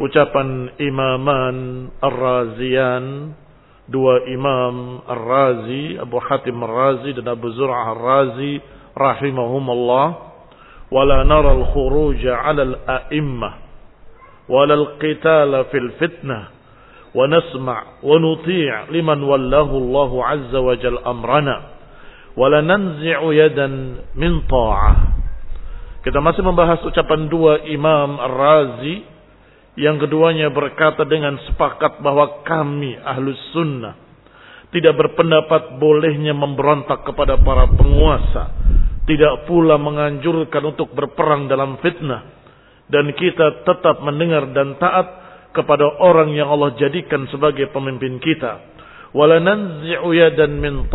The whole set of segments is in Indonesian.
ucapan Imaman Ar-Razian dua Imam Ar-Razi Abu Hatim Ar-Razi dan Abu Zur'ah Ar-Razi rahimahumallah wala nara al-khuruj 'ala al-a'immah wala al-qitala fil fitnah wa nasma' wa nuti' liman wallahu Allah 'azza wa jal amrana wala nanzi'u yadan min ta'ah. Kita masih membahas ucapan dua Imam Ar-Razi yang keduanya berkata dengan sepakat bahwa kami ahlus sunnah tidak berpendapat bolehnya memberontak kepada para penguasa tidak pula menganjurkan untuk berperang dalam fitnah dan kita tetap mendengar dan taat kepada orang yang Allah jadikan sebagai pemimpin kita. Min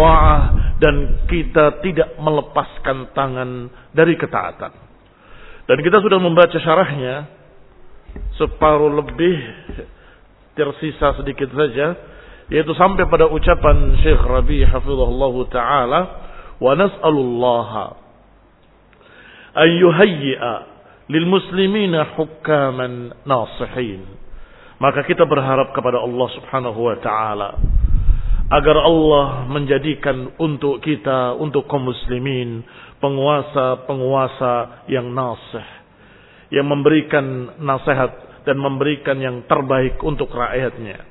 dan kita tidak melepaskan tangan dari ketaatan. Dan kita sudah membaca syarahnya separuh lebih tersisa sedikit saja yaitu sampai pada ucapan Syekh Rabi hafizahullah taala wa nas'alullaha an yuhayyi'a lil muslimina hukaman nasihin. Maka kita berharap kepada Allah Subhanahu wa taala agar Allah menjadikan untuk kita untuk kaum muslimin penguasa-penguasa yang nasih yang memberikan nasihat dan memberikan yang terbaik untuk rakyatnya.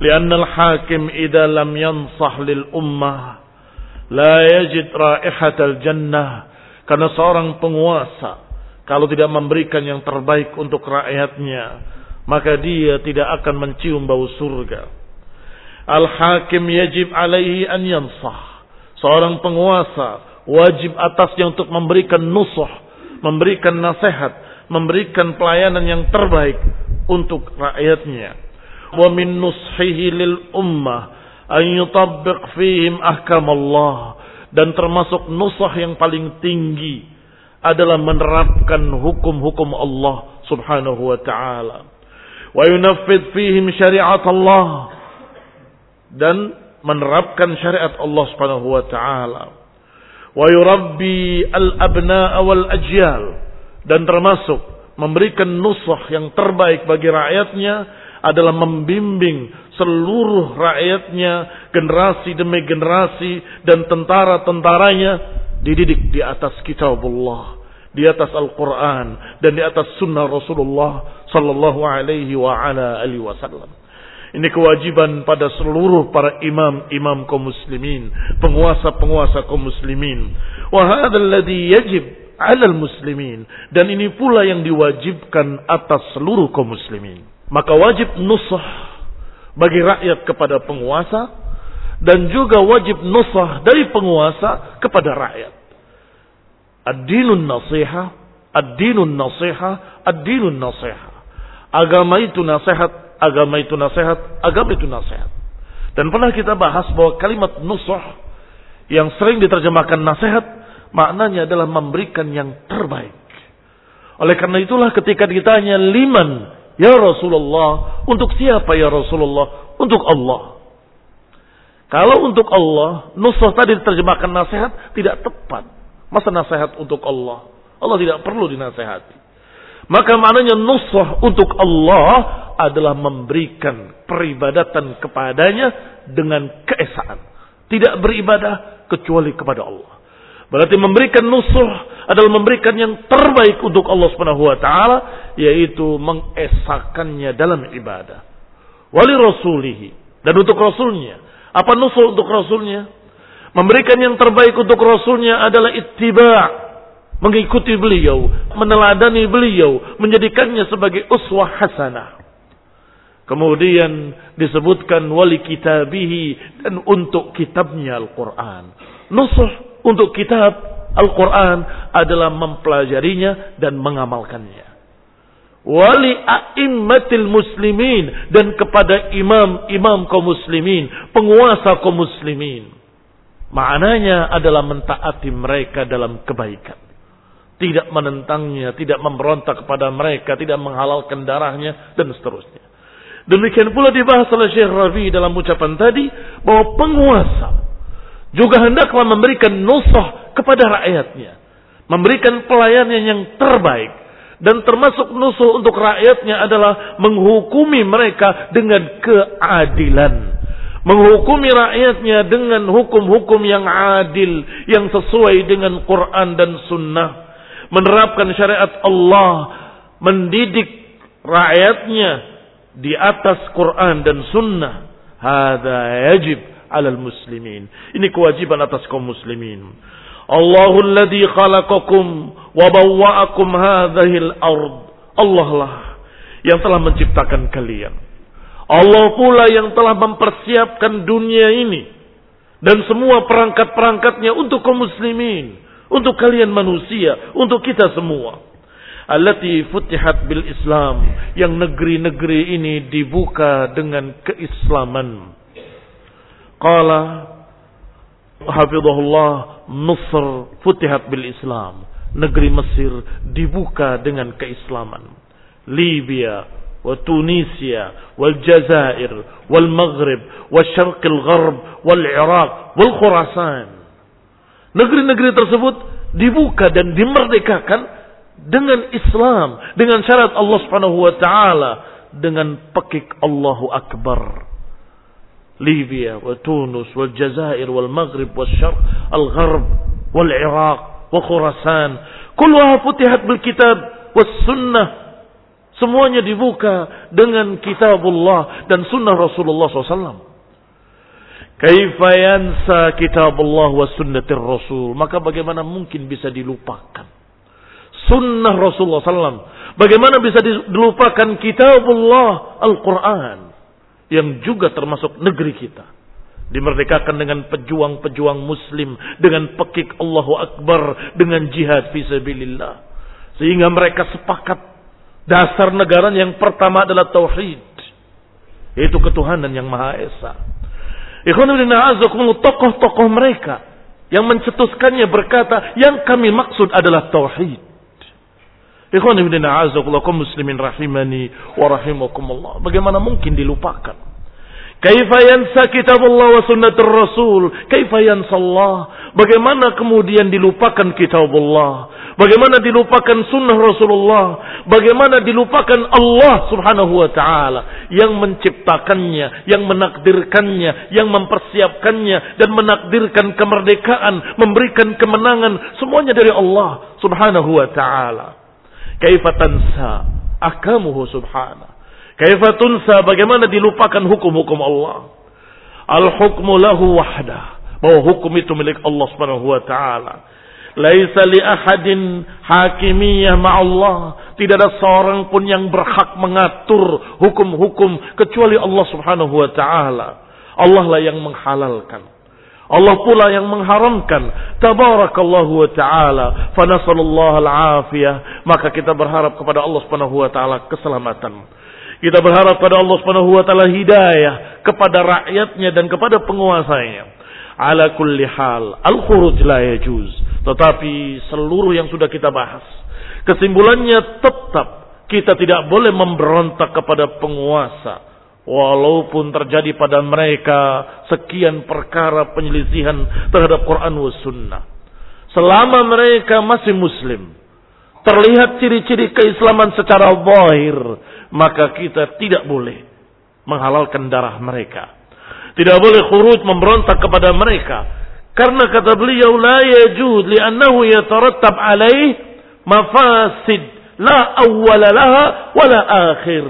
Lianna al-hakim idza lam yansah lil ummah la yajid raihatal jannah karena seorang penguasa kalau tidak memberikan yang terbaik untuk rakyatnya maka dia tidak akan mencium bau surga. Al-hakim yajib alaihi an yansah. Seorang penguasa wajib atasnya untuk memberikan nusuh, memberikan nasihat, memberikan pelayanan yang terbaik untuk rakyatnya. Wa min nushihi lil ummah an yutabbiq fihim ahkam Allah dan termasuk nusah yang paling tinggi adalah menerapkan hukum-hukum Allah Subhanahu wa taala. Wa yunaffidh fihim syariat Allah dan menerapkan syariat Allah Subhanahu wa taala. Wa yurabbi al-abna'a wal ajyal dan termasuk memberikan nusah yang terbaik bagi rakyatnya adalah membimbing seluruh rakyatnya, generasi demi generasi dan tentara-tentaranya dididik di atas kitabullah, di atas Al-Quran dan di atas sunnah Rasulullah sallallahu alaihi wa ala alihi wasallam. Ini kewajiban pada seluruh para imam-imam kaum muslimin, penguasa-penguasa kaum muslimin. Wa yajib 'alal muslimin dan ini pula yang diwajibkan atas seluruh kaum muslimin. Maka wajib nusah bagi rakyat kepada penguasa dan juga wajib nusah dari penguasa kepada rakyat. Ad-dinun nasiha, ad-dinun nasiha, ad-dinun nasiha. Agama itu nasihat, agama itu nasihat, agama itu nasihat. Dan pernah kita bahas bahwa kalimat nusah yang sering diterjemahkan nasihat maknanya adalah memberikan yang terbaik. Oleh karena itulah ketika ditanya liman ya Rasulullah, untuk siapa ya Rasulullah? Untuk Allah. Kalau untuk Allah, nusah tadi diterjemahkan nasihat tidak tepat. Masa nasihat untuk Allah? Allah tidak perlu dinasehati. Maka maknanya nusrah untuk Allah adalah memberikan peribadatan kepadanya dengan keesaan. Tidak beribadah kecuali kepada Allah. Berarti memberikan nusrah adalah memberikan yang terbaik untuk Allah Subhanahu wa taala yaitu mengesakannya dalam ibadah. Wali rasulihi dan untuk rasulnya. Apa nusrah untuk rasulnya? Memberikan yang terbaik untuk rasulnya adalah ittiba' mengikuti beliau, meneladani beliau, menjadikannya sebagai uswah hasanah. Kemudian disebutkan wali kitabihi dan untuk kitabnya Al-Quran. Nusuh untuk kitab Al-Quran adalah mempelajarinya dan mengamalkannya. Wali a'immatil muslimin dan kepada imam-imam kaum muslimin, penguasa kaum muslimin. Maknanya adalah mentaati mereka dalam kebaikan tidak menentangnya, tidak memberontak kepada mereka, tidak menghalalkan darahnya, dan seterusnya. Demikian pula dibahas oleh Syekh Rabi dalam ucapan tadi, bahwa penguasa juga hendaklah memberikan nusah kepada rakyatnya. Memberikan pelayanan yang terbaik. Dan termasuk nusuh untuk rakyatnya adalah menghukumi mereka dengan keadilan. Menghukumi rakyatnya dengan hukum-hukum yang adil. Yang sesuai dengan Quran dan Sunnah menerapkan syariat Allah, mendidik rakyatnya di atas Quran dan Sunnah. Hada yajib alal muslimin. Ini kewajiban atas kaum muslimin. Allahul ladzi khalaqakum wa bawwa'akum hadhil ard. Allah lah yang telah menciptakan kalian. Allah pula yang telah mempersiapkan dunia ini dan semua perangkat-perangkatnya untuk kaum muslimin. Untuk kalian manusia, untuk kita semua. Allati futihat bil Islam. Yang negeri-negeri ini dibuka dengan keislaman. Qala hafizahullah Misr futihat bil Islam. Negeri Mesir dibuka dengan keislaman. Libya wa Tunisia wal Jazair wal Maghrib wal Syarqil Gharb wal Iraq wal Khurasan Negeri-negeri tersebut dibuka dan dimerdekakan dengan Islam, dengan syarat Allah Subhanahu wa taala, dengan pekik Allahu Akbar. Al Gharb, wal Iraq, wa Khurasan. Kulluha futihat bil kitab was sunnah. Semuanya dibuka dengan kitabullah dan sunnah Rasulullah SAW. Kaifa yansa kitabullah wa sunnatir rasul. Maka bagaimana mungkin bisa dilupakan. Sunnah Rasulullah SAW. Bagaimana bisa dilupakan kitabullah Al-Quran. Yang juga termasuk negeri kita. Dimerdekakan dengan pejuang-pejuang muslim. Dengan pekik Allahu Akbar. Dengan jihad fisabilillah. Sehingga mereka sepakat. Dasar negara yang pertama adalah Tauhid. Yaitu ketuhanan yang Maha Esa tokoh-tokoh mereka yang mencetuskannya berkata, yang kami maksud adalah tauhid. Ikhwan ibn a'azakum muslimin rahimani wa rahimakumullah. Bagaimana mungkin dilupakan? Kaifa yansa kitabullah wa sunnatur rasul? Kaifa yansa Allah? Bagaimana kemudian dilupakan kitabullah? Bagaimana dilupakan sunnah Rasulullah? Bagaimana dilupakan Allah subhanahu wa ta'ala yang menciptakannya, yang menakdirkannya, yang mempersiapkannya, dan menakdirkan kemerdekaan, memberikan kemenangan, semuanya dari Allah subhanahu wa ta'ala. Kaifatansa akamuhu subhanahu. Kaifatunsa bagaimana dilupakan hukum-hukum Allah. Al-hukmu lahu wahdah bahwa hukum itu milik Allah Subhanahu wa taala. Laisa li ahadin hakimiyah ma'allah. Tidak ada seorang pun yang berhak mengatur hukum-hukum kecuali Allah Subhanahu wa taala. Allah lah yang menghalalkan. Allah pula yang mengharamkan. Tabarakallahu wa ta'ala. Fanasallallahu al-afiyah. Maka kita berharap kepada Allah subhanahu wa ta'ala keselamatan. Kita berharap kepada Allah subhanahu wa ta'ala hidayah. Kepada rakyatnya dan kepada penguasanya ala kulli hal al-khuruj la yajuz. Tetapi seluruh yang sudah kita bahas, kesimpulannya tetap kita tidak boleh memberontak kepada penguasa walaupun terjadi pada mereka sekian perkara penyelisihan terhadap Quran wa sunnah. Selama mereka masih muslim, terlihat ciri-ciri keislaman secara zahir, maka kita tidak boleh menghalalkan darah mereka tidak boleh khurut memberontak kepada mereka. Karena kata beliau la yajud li'annahu yatarattab alaih mafasid la awwala laha wala akhir.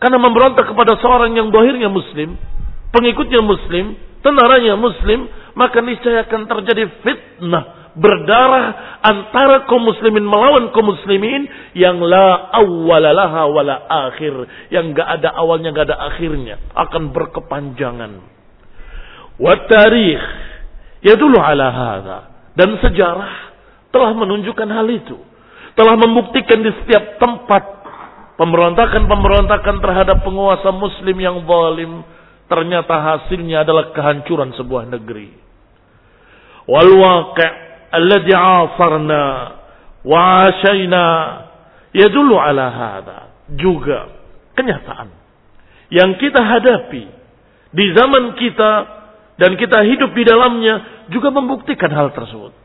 Karena memberontak kepada seorang yang dohirnya muslim, pengikutnya muslim, tentaranya muslim, maka niscaya akan terjadi fitnah berdarah antara kaum muslimin melawan kaum muslimin yang la awwalalaha wala akhir yang enggak ada awalnya enggak ada akhirnya akan berkepanjangan. Wa tarikh dulu ala hadha. Dan sejarah telah menunjukkan hal itu. Telah membuktikan di setiap tempat Pemberontakan-pemberontakan terhadap penguasa muslim yang zalim ternyata hasilnya adalah kehancuran sebuah negeri. Wal waqi' alladhi 'asarna wa 'ashayna yadullu 'ala hadha. Juga kenyataan yang kita hadapi di zaman kita dan kita hidup di dalamnya juga membuktikan hal tersebut.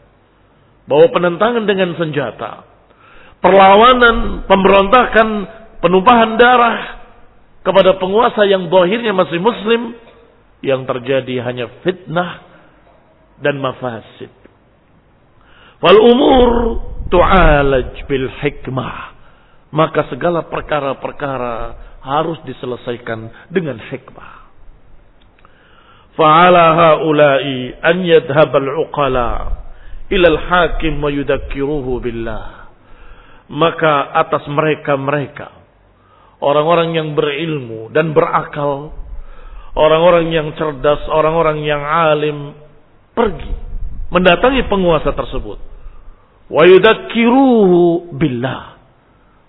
Bahwa penentangan dengan senjata, perlawanan, pemberontakan penumpahan darah kepada penguasa yang zahirnya masih muslim yang terjadi hanya fitnah dan mafasid. Wal umur tu'alaj bil hikmah. Maka segala perkara-perkara harus diselesaikan dengan hikmah. Fa'ala haula'i an yadhhabal uqala ila al-hakim wa yudakkiruhu billah. Maka atas mereka-mereka orang-orang yang berilmu dan berakal, orang-orang yang cerdas, orang-orang yang alim pergi. Mendatangi penguasa tersebut. Wa yudzakiruhu billah.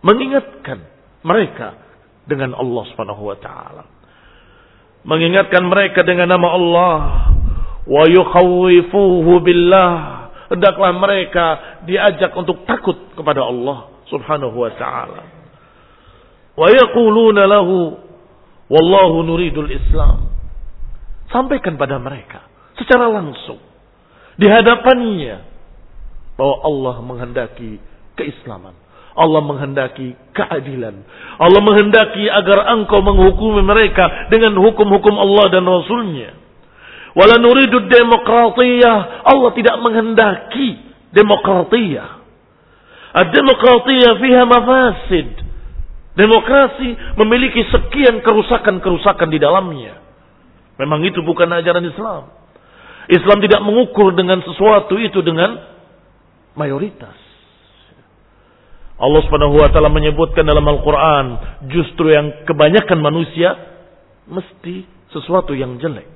Mengingatkan mereka dengan Allah Subhanahu wa taala. Mengingatkan mereka dengan nama Allah. Wa yukhawifuhu billah. Hendaklah mereka diajak untuk takut kepada Allah Subhanahu wa taala wa yaquluna lahu wallahu nuridul islam sampaikan pada mereka secara langsung di hadapannya bahwa Allah menghendaki keislaman. Allah menghendaki keadilan. Allah menghendaki agar engkau menghukumi mereka dengan hukum-hukum Allah dan Rasulnya. Wala nuridu demokratiyah. Allah tidak menghendaki demokratiyah. Ad-demokratiyah fiha mafasid. Demokrasi memiliki sekian kerusakan-kerusakan di dalamnya. Memang itu bukan ajaran Islam. Islam tidak mengukur dengan sesuatu itu dengan mayoritas. Allah Subhanahu wa taala menyebutkan dalam Al-Qur'an justru yang kebanyakan manusia mesti sesuatu yang jelek.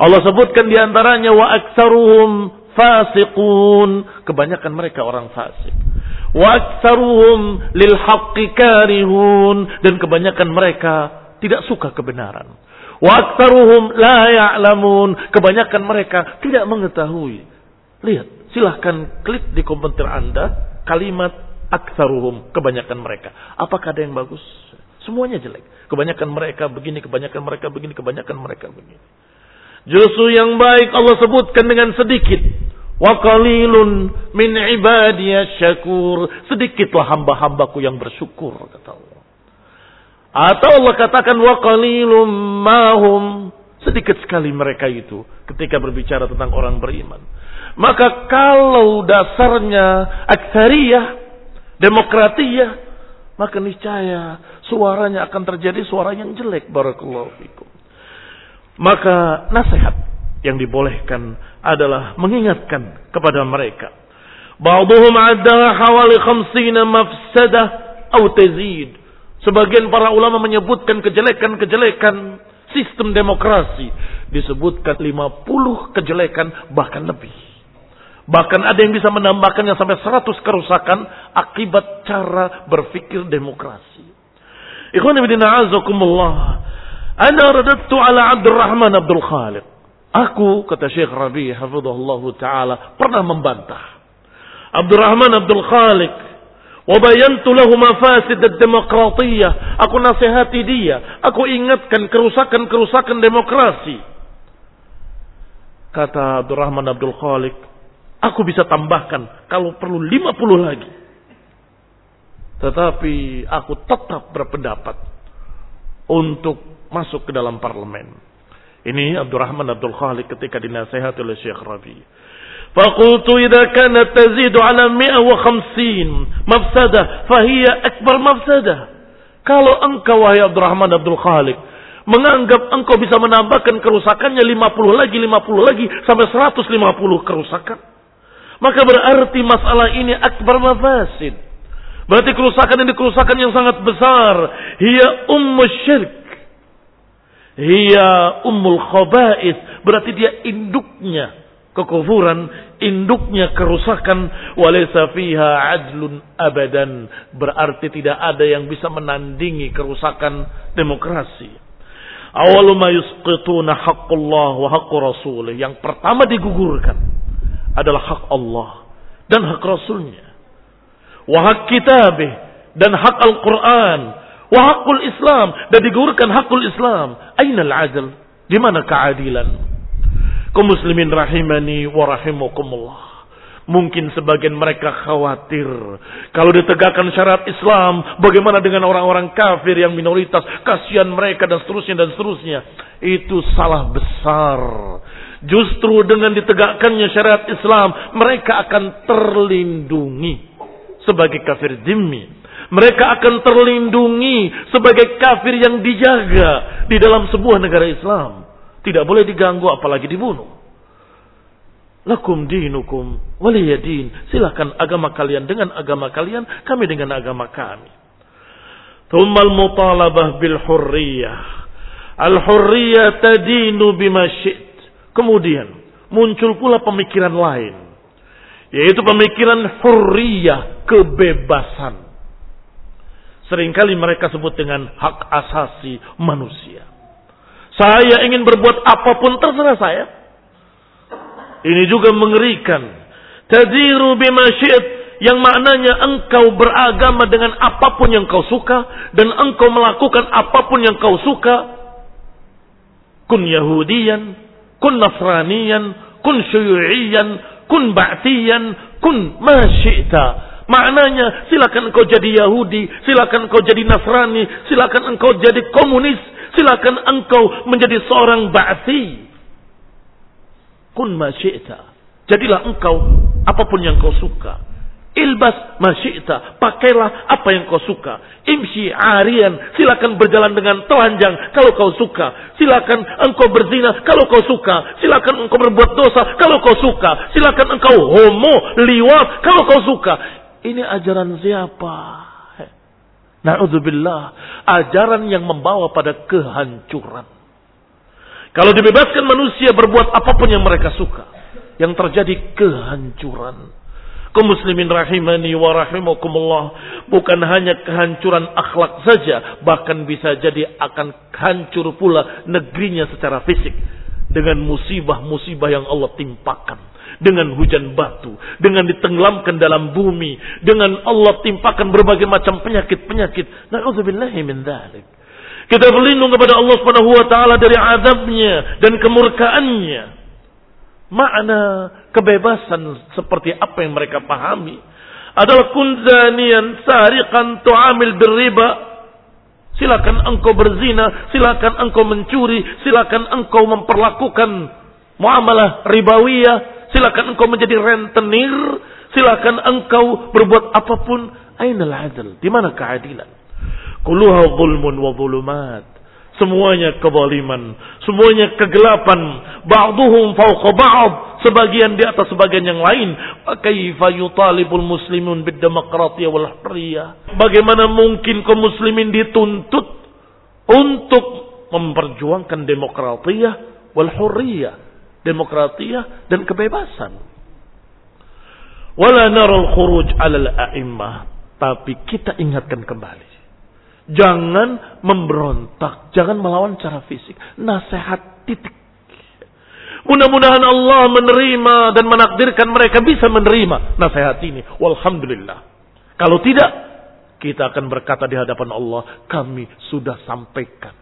Allah sebutkan di antaranya wa aktsaruhum fasiqun, kebanyakan mereka orang fasik. Wa aktsaruhum lil haqqi karihun dan kebanyakan mereka tidak suka kebenaran. Wa aktsaruhum la ya'lamun, kebanyakan mereka tidak mengetahui. Lihat, silahkan klik di komputer Anda kalimat aksaruhum, kebanyakan mereka. Apakah ada yang bagus? Semuanya jelek. Kebanyakan mereka begini, kebanyakan mereka begini, kebanyakan mereka begini. Justru yang baik Allah sebutkan dengan sedikit. Wa qalilun min ibadiy syakur. Sedikitlah hamba-hambaku yang bersyukur kata Allah. Atau Allah katakan wa qalilum mahum. Sedikit sekali mereka itu ketika berbicara tentang orang beriman. Maka kalau dasarnya aksariyah, demokratiyah, maka niscaya suaranya akan terjadi suara yang jelek barakallahu fikum. Maka nasihat yang dibolehkan adalah mengingatkan kepada mereka. Ba'duhum ada hawali khamsina mafsadah atau tazid. Sebagian para ulama menyebutkan kejelekan-kejelekan sistem demokrasi. Disebutkan 50 kejelekan bahkan lebih. Bahkan ada yang bisa menambahkannya sampai 100 kerusakan akibat cara berpikir demokrasi. Ikhwan ibn a'azakumullah. Ana radattu ala Abdurrahman Abdul Khalid. Aku, kata Syekh Rabi, hafidhullah ta'ala, pernah membantah. Abdurrahman Abdul Khalik. Wabayantu lahu mafasid demokratiyah. Aku nasihati dia. Aku ingatkan kerusakan-kerusakan demokrasi. Kata Abdurrahman Abdul Khalik. Aku bisa tambahkan kalau perlu 50 lagi. Tetapi aku tetap berpendapat untuk masuk ke dalam parlemen. Ini Abdurrahman Abdul Khalik ketika dinasehati oleh Syekh Rabi. Fakultu idza kanat tazidu ala 150 mafsadah fahiya akbar mafsadah. Kalau engkau wahai Abdurrahman Abdul Khalik menganggap engkau bisa menambahkan kerusakannya 50 lagi 50 lagi sampai 150 kerusakan. Maka berarti masalah ini akbar mafasid. Berarti kerusakan ini kerusakan yang sangat besar. Hiya ummu syirk. Hiya ummul khaba'is. Berarti dia induknya kekufuran, induknya kerusakan. Walaysa fiha adlun abadan. Berarti tidak ada yang bisa menandingi kerusakan demokrasi. Awalu ma yusqituna haqqullah wa haqqu rasulih. Yang pertama digugurkan adalah hak Allah dan hak Rasulnya. Wa hak kitabih dan hak Al-Quran Wa hakul Islam. Dan digugurkan hakul Islam. Aina al-adl? Di mana keadilan? Kau muslimin rahimani wa rahimakumullah. Mungkin sebagian mereka khawatir. Kalau ditegakkan syarat Islam, bagaimana dengan orang-orang kafir yang minoritas? Kasihan mereka dan seterusnya dan seterusnya. Itu salah besar. Justru dengan ditegakkannya syariat Islam, mereka akan terlindungi sebagai kafir dhimmi mereka akan terlindungi sebagai kafir yang dijaga di dalam sebuah negara Islam. Tidak boleh diganggu apalagi dibunuh. Lakum dinukum waliyadin. Silakan agama kalian dengan agama kalian, kami dengan agama kami. Thummal mutalabah bil hurriyah. Al hurriyah tadinu bima Kemudian muncul pula pemikiran lain. Yaitu pemikiran hurriyah, kebebasan. Seringkali mereka sebut dengan hak asasi manusia. Saya ingin berbuat apa pun terserah saya. Ini juga mengerikan. Tadiru bima yang maknanya engkau beragama dengan apa pun yang kau suka dan engkau melakukan apa pun yang kau suka. Kun Yahudian, kun Nasranian, kun Syu'iyan, kun Ba'tiyan, kun ma Maknanya silakan engkau jadi Yahudi, silakan engkau jadi Nasrani, silakan engkau jadi komunis, silakan engkau menjadi seorang ba'thi. Kun masyita. Jadilah engkau apa pun yang kau suka. Ilbas masyita. Pakailah apa yang kau suka. Imsi arian. Silakan berjalan dengan telanjang kalau kau suka. Silakan engkau berzina kalau kau suka. Silakan engkau berbuat dosa kalau kau suka. Silakan engkau homo, liwat kalau kau suka. Ini ajaran siapa? Na'udzubillah. Ajaran yang membawa pada kehancuran. Kalau dibebaskan manusia berbuat apa pun yang mereka suka. Yang terjadi kehancuran. Kau muslimin rahimani wa rahimakumullah. Bukan hanya kehancuran akhlak saja. Bahkan bisa jadi akan hancur pula negerinya secara fisik. Dengan musibah-musibah yang Allah timpakan dengan hujan batu, dengan ditenggelamkan dalam bumi, dengan Allah timpakan berbagai macam penyakit-penyakit. Kita berlindung kepada Allah Subhanahu wa taala dari azabnya dan kemurkaannya. Makna kebebasan seperti apa yang mereka pahami adalah kunzanian sariqan tu'amil berriba. Silakan engkau berzina, silakan engkau mencuri, silakan engkau memperlakukan muamalah ribawiyah, silakan engkau menjadi rentenir, silakan engkau berbuat apa pun. Ainal adil? Di mana keadilan? Kulluha zulmun wa zulumat. Semuanya kezaliman, semuanya kegelapan. Ba'duhum fawqa ba'd, sebagian di atas sebagian yang lain. Kaifa yutalibul muslimun bid-demokratiyah wal hurriyah? Bagaimana mungkin kaum muslimin dituntut untuk memperjuangkan demokratiyah wal hurriyah? Demokratiyah dan kebebasan. Wala naral khuruj alal a'immah. Tapi kita ingatkan kembali. Jangan memberontak, jangan melawan cara fisik. Nasihat titik. Mudah-mudahan Allah menerima dan menakdirkan mereka bisa menerima nasihat ini. Walhamdulillah. Kalau tidak, kita akan berkata di hadapan Allah, kami sudah sampaikan.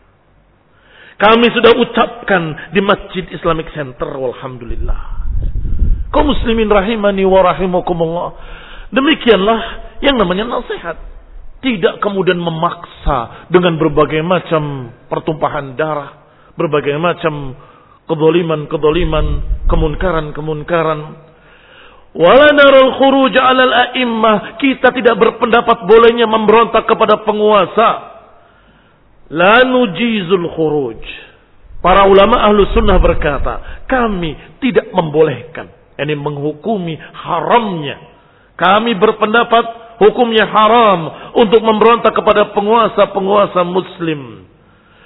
Kami sudah ucapkan di Masjid Islamic Center, walhamdulillah. Kau muslimin rahimani wa rahimakumullah. Demikianlah yang namanya nasihat. Tidak kemudian memaksa dengan berbagai macam pertumpahan darah, berbagai macam kedoliman-kedoliman, kemunkaran-kemunkaran. Wala naral khuruj alal a'immah. Kita tidak berpendapat bolehnya memberontak kepada penguasa. La nujizul khuruj. Para ulama ahlu sunnah berkata, kami tidak membolehkan. Ini menghukumi haramnya. Kami berpendapat hukumnya haram untuk memberontak kepada penguasa-penguasa muslim.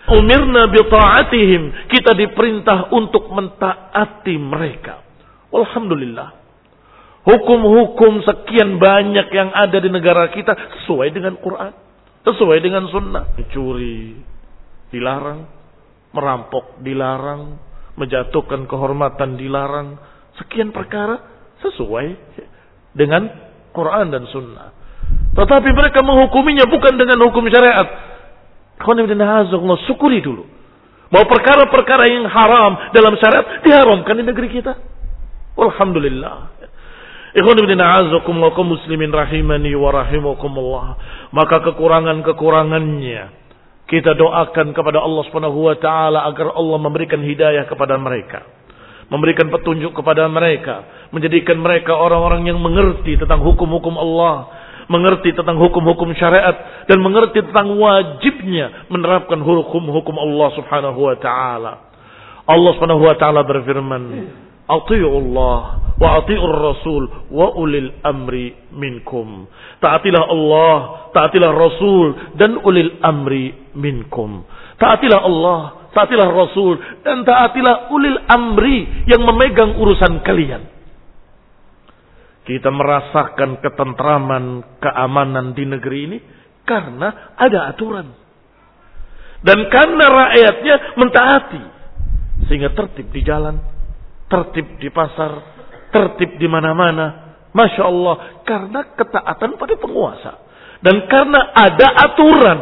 Umirna bita'atihim. Kita diperintah untuk mentaati mereka. Alhamdulillah. Hukum-hukum sekian banyak yang ada di negara kita sesuai dengan Quran. Sesuai dengan sunnah. Mencuri dilarang. Merampok dilarang. Menjatuhkan kehormatan dilarang. Sekian perkara sesuai dengan Quran dan sunnah. Tetapi mereka menghukuminya bukan dengan hukum syariat. Syukuri dulu. Bahwa perkara-perkara yang haram dalam syariat diharamkan di negeri kita. Alhamdulillah. Ikhwan ibn muslimin rahimani wa rahimakumullah. Maka kekurangan-kekurangannya kita doakan kepada Allah Subhanahu wa taala agar Allah memberikan hidayah kepada mereka. Memberikan petunjuk kepada mereka, menjadikan mereka orang-orang yang mengerti tentang hukum-hukum Allah mengerti tentang hukum-hukum syariat dan mengerti tentang wajibnya menerapkan hukum-hukum Allah Subhanahu wa taala. Allah Subhanahu wa taala berfirman, "Athi'u Allah wa athi'ur Rasul wa ulil amri minkum." Taatilah Allah, taatilah Rasul dan ulil amri minkum. Taatilah Allah, taatilah Rasul dan taatilah ulil amri yang memegang urusan kalian. Kita merasakan ketentraman, keamanan di negeri ini karena ada aturan. Dan karena rakyatnya mentaati. Sehingga tertib di jalan, tertib di pasar, tertib di mana-mana. Masya Allah, karena ketaatan pada penguasa. Dan karena ada aturan,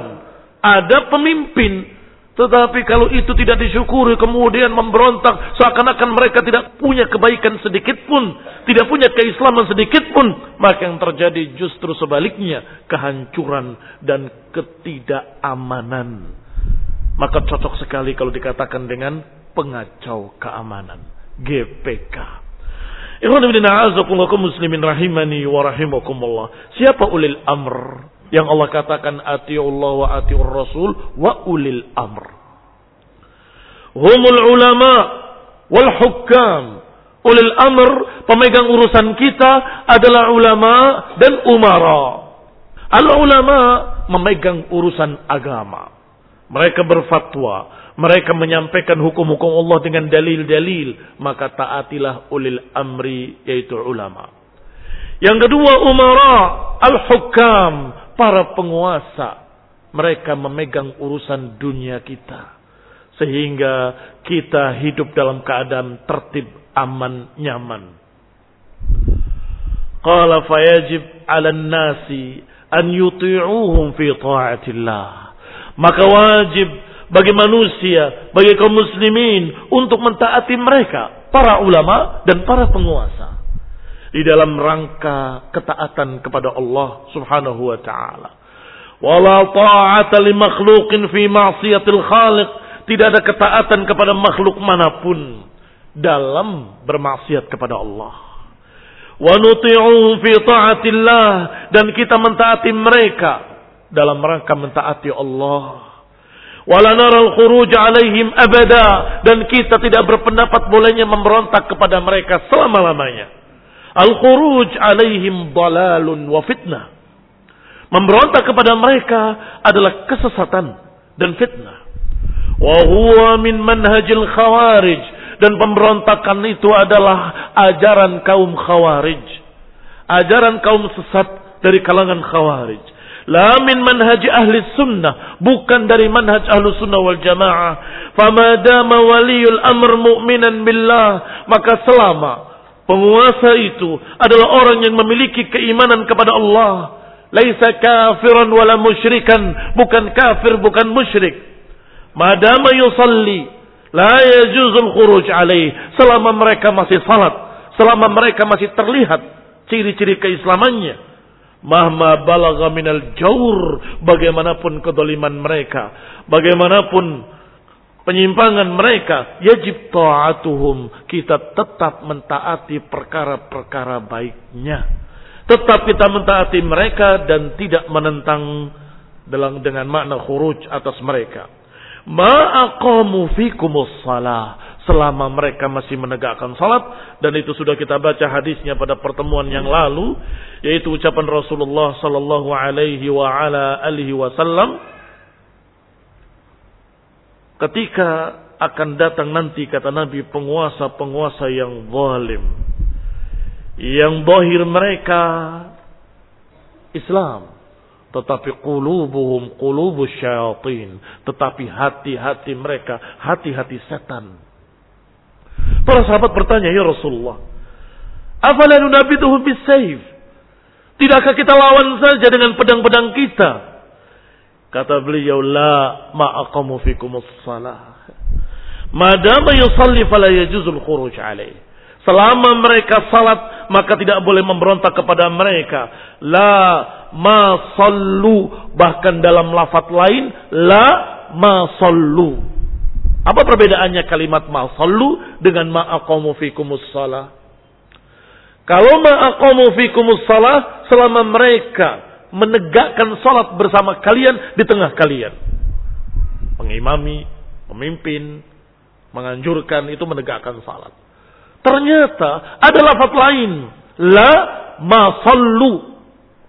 ada pemimpin tetapi kalau itu tidak disyukuri kemudian memberontak seakan-akan mereka tidak punya kebaikan sedikit pun, tidak punya keislaman sedikit pun, maka yang terjadi justru sebaliknya kehancuran dan ketidakamanan. Maka cocok sekali kalau dikatakan dengan pengacau keamanan, GPK. Muslimin rahimani wa rahimakumullah. Siapa ulil amr? Yang Allah katakan atiullah wa atiur rasul wa ulil amr. Humul ulama wal hukam. Ulil amr, pemegang urusan kita adalah ulama dan umara. Al ulama memegang urusan agama. Mereka berfatwa, mereka menyampaikan hukum-hukum Allah dengan dalil-dalil, maka taatilah ulil amri yaitu ulama. Yang kedua umara, al-hukam, para penguasa. Mereka memegang urusan dunia kita. Sehingga kita hidup dalam keadaan tertib, aman, nyaman. Qala fayajib ala nasi an yuti'uhum fi ta'atillah. Maka wajib bagi manusia, bagi kaum muslimin untuk mentaati mereka, para ulama dan para penguasa. Di dalam rangka ketaatan kepada Allah subhanahu wa ta'ala. Wala ta'ata li makhluqin fi ma'siyatil khaliq. Tidak ada ketaatan kepada makhluk mana pun dalam bermaksiat kepada Allah wa nuti'u fi ta'atillah dan kita mentaati mereka dalam rangka mentaati Allah. Wala naral khuruj alaihim abada dan kita tidak berpendapat bolehnya memberontak kepada mereka selama-lamanya. Al khuruj alaihim dalalun wa fitnah. Memberontak kepada mereka adalah kesesatan dan fitnah. Wa huwa min manhajil khawarij dan pemberontakan itu adalah ajaran kaum khawarij. Ajaran kaum sesat dari kalangan khawarij. La min manhaj ahli sunnah. Bukan dari manhaj ahli sunnah wal jamaah. Famadama waliyul amr mu'minan billah. Maka selama penguasa itu adalah orang yang memiliki keimanan kepada Allah. Laisa kafiran wala musyrikan. Bukan kafir, bukan musyrik. Madama yusalli La yajuzul khuruj alaih. Selama mereka masih salat. Selama mereka masih terlihat ciri-ciri keislamannya. Mahma balagha minal jawr. Bagaimanapun kedoliman mereka. Bagaimanapun penyimpangan mereka. Yajib ta'atuhum. Kita tetap mentaati perkara-perkara baiknya. Tetap kita mentaati mereka dan tidak menentang dengan makna khuruj atas mereka ma'aqamu fikumus salah selama mereka masih menegakkan salat dan itu sudah kita baca hadisnya pada pertemuan yang lalu yaitu ucapan Rasulullah sallallahu alaihi wa ala alihi wasallam ketika akan datang nanti kata Nabi penguasa-penguasa yang zalim yang bohir mereka Islam tetapi qulubuhum qulubus syayatin. Tetapi hati-hati mereka, hati-hati setan. Para sahabat bertanya, Ya Rasulullah, afala nunabiduhu bisayf? Tidakkah kita lawan saja dengan pedang-pedang kita? Kata beliau, la ma'aqamu fikumus salah. Madama yusalli fala yajuzul khuruj alaih. Selama mereka salat, maka tidak boleh memberontak kepada mereka. La ma sallu bahkan dalam lafaz lain la ma sallu apa perbedaannya kalimat ma sallu dengan ma aqamu fikumus salah? Kalau ma aqamu fikumus salah selama mereka menegakkan salat bersama kalian di tengah kalian. Mengimami memimpin menganjurkan itu menegakkan salat. Ternyata ada lafaz lain. La ma sallu.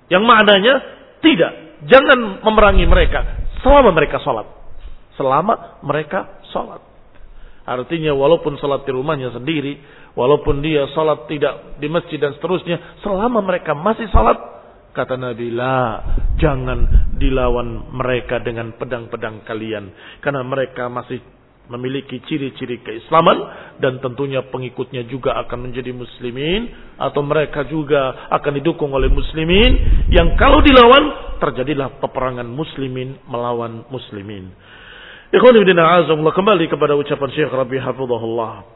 Yang maknanya tidak. Jangan memerangi mereka selama mereka sholat. Selama mereka sholat. Artinya walaupun sholat di rumahnya sendiri, walaupun dia sholat tidak di masjid dan seterusnya, selama mereka masih sholat, kata Nabi, la, jangan dilawan mereka dengan pedang-pedang kalian. Karena mereka masih memiliki ciri-ciri keislaman dan tentunya pengikutnya juga akan menjadi muslimin atau mereka juga akan didukung oleh muslimin yang kalau dilawan terjadilah peperangan muslimin melawan muslimin. Ikhwan ibn a'azamullah kembali kepada ucapan Syekh Rabi hafizahullah.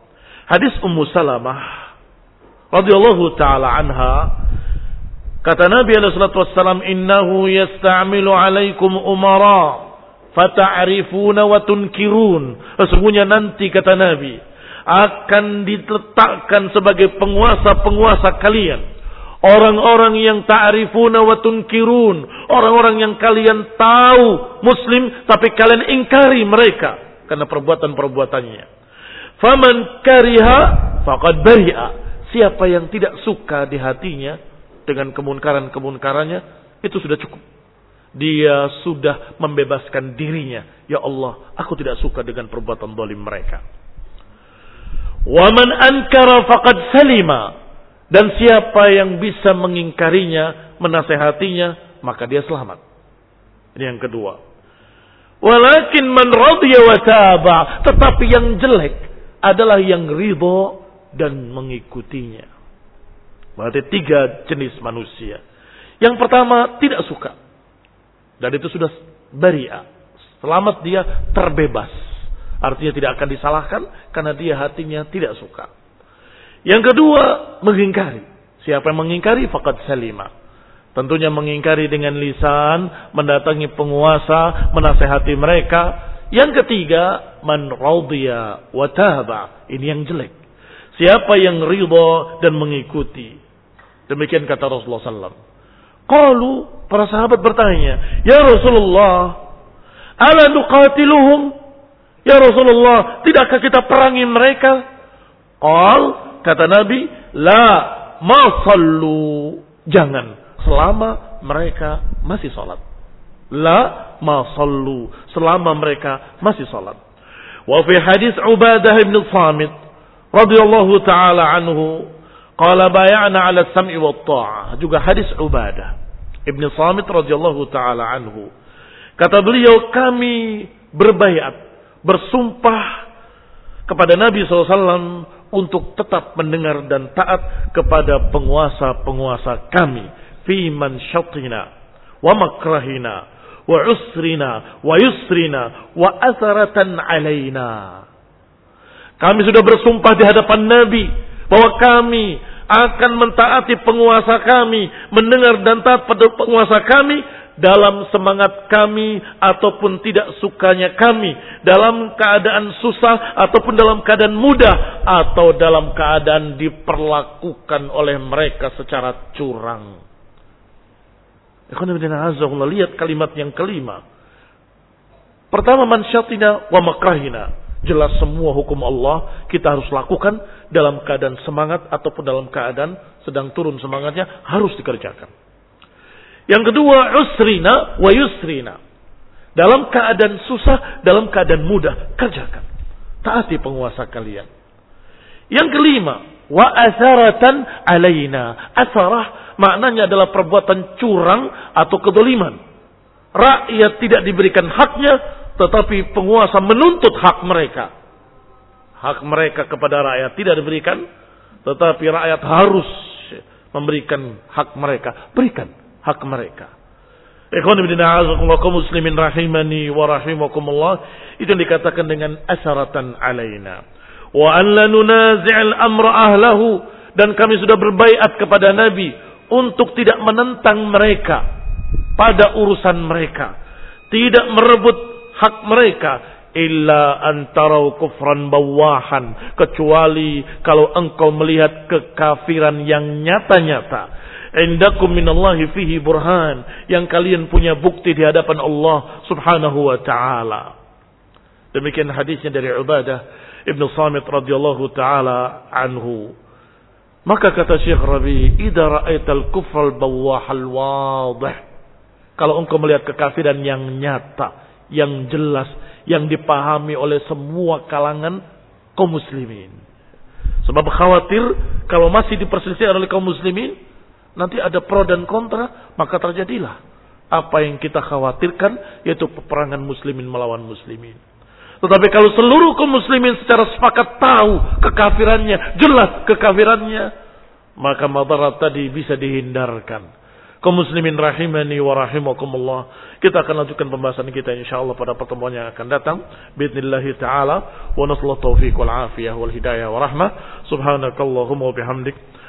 Hadis Ummu Salamah radhiyallahu taala anha kata Nabi alaihi salatu wassalam innahu yasta'milu alaikum umara fata'rifuna wa tunkirun. Sesungguhnya nanti kata Nabi akan diletakkan sebagai penguasa-penguasa kalian. Orang-orang yang ta'rifuna wa tunkirun. Orang-orang yang kalian tahu muslim tapi kalian ingkari mereka karena perbuatan-perbuatannya. Faman kariha faqad bari'a. Siapa yang tidak suka di hatinya dengan kemunkaran-kemunkarannya itu sudah cukup dia sudah membebaskan dirinya. Ya Allah, aku tidak suka dengan perbuatan dolim mereka. Waman ankara faqad salima. Dan siapa yang bisa mengingkarinya, menasehatinya, maka dia selamat. Ini yang kedua. Walakin man radiya wa taba. Tetapi yang jelek adalah yang ridho dan mengikutinya. Berarti tiga jenis manusia. Yang pertama tidak suka dan itu sudah baria, Selamat dia terbebas. Artinya tidak akan disalahkan karena dia hatinya tidak suka. Yang kedua, mengingkari. Siapa yang mengingkari fakat salima. Tentunya mengingkari dengan lisan, mendatangi penguasa, menasehati mereka. Yang ketiga, man radiya wa taba. Ini yang jelek. Siapa yang ridho dan mengikuti. Demikian kata Rasulullah SAW. Qalu, para sahabat bertanya, Ya Rasulullah, ala nuqatiluhum? Ya Rasulullah, tidakkah kita perangi mereka? Qal, kata Nabi, la ma sallu. Jangan selama mereka masih sholat. La ma sallu selama mereka masih sholat. Wa fi hadis Ubadah bin Samit radhiyallahu taala anhu qala bay'ana 'ala sam'i wa ta'ah. Juga hadis Ubadah Ibn Samit radhiyallahu taala anhu. Kata beliau kami berbaiat, bersumpah kepada Nabi SAW untuk tetap mendengar dan taat kepada penguasa-penguasa kami fi manshatina wa makrahina wa usrina wa yusrina wa alaina. Kami sudah bersumpah di hadapan Nabi bahwa kami akan mentaati penguasa kami, mendengar dan taat pada penguasa kami dalam semangat kami ataupun tidak sukanya kami, dalam keadaan susah ataupun dalam keadaan mudah atau dalam keadaan diperlakukan oleh mereka secara curang. Lihat kalimat yang kelima. Pertama mansyatina wa makrahina. Jelas semua hukum Allah kita harus lakukan dalam keadaan semangat ataupun dalam keadaan sedang turun semangatnya harus dikerjakan. Yang kedua usrina wa yusrina. Dalam keadaan susah, dalam keadaan mudah, kerjakan. Taati penguasa kalian. Yang kelima, wa asaratan alaina. Asarah maknanya adalah perbuatan curang atau kedoliman. Rakyat tidak diberikan haknya, tetapi penguasa menuntut hak mereka. Hak mereka kepada rakyat tidak diberikan, tetapi rakyat harus memberikan hak mereka. Berikan hak mereka. Ikhwan ibn muslimin rahimani wa rahimakumullah. Itu yang dikatakan dengan asaratan alaina. Wa an la nunazi'al amra ahlahu. Dan kami sudah berbaiat kepada Nabi untuk tidak menentang mereka pada urusan mereka, tidak merebut hak mereka illa antarau kufran bawahan kecuali kalau engkau melihat kekafiran yang nyata-nyata indakum minallahi fihi burhan yang kalian punya bukti di hadapan Allah Subhanahu wa taala demikian hadisnya dari Ubadah Ibnu Samit radhiyallahu taala anhu maka kata Syekh Rabi, "Idza ra'aital kufral bawahal wadih." Kalau engkau melihat kekafiran yang nyata, yang jelas, yang dipahami oleh semua kalangan kaum muslimin. Sebab khawatir kalau masih diperselisihkan oleh kaum muslimin, nanti ada pro dan kontra, maka terjadilah apa yang kita khawatirkan yaitu peperangan muslimin melawan muslimin. Tetapi kalau seluruh kaum muslimin secara sepakat tahu kekafirannya, jelas kekafirannya, maka madarat tadi bisa dihindarkan. Kaum muslimin rahimani wa rahimakumullah. Kita akan lanjutkan pembahasan kita insyaallah pada pertemuan yang akan datang. Bismillah taala wa nasallahu taufiq wal afiyah wal hidayah wa rahmah. Subhanakallahumma wa bihamdik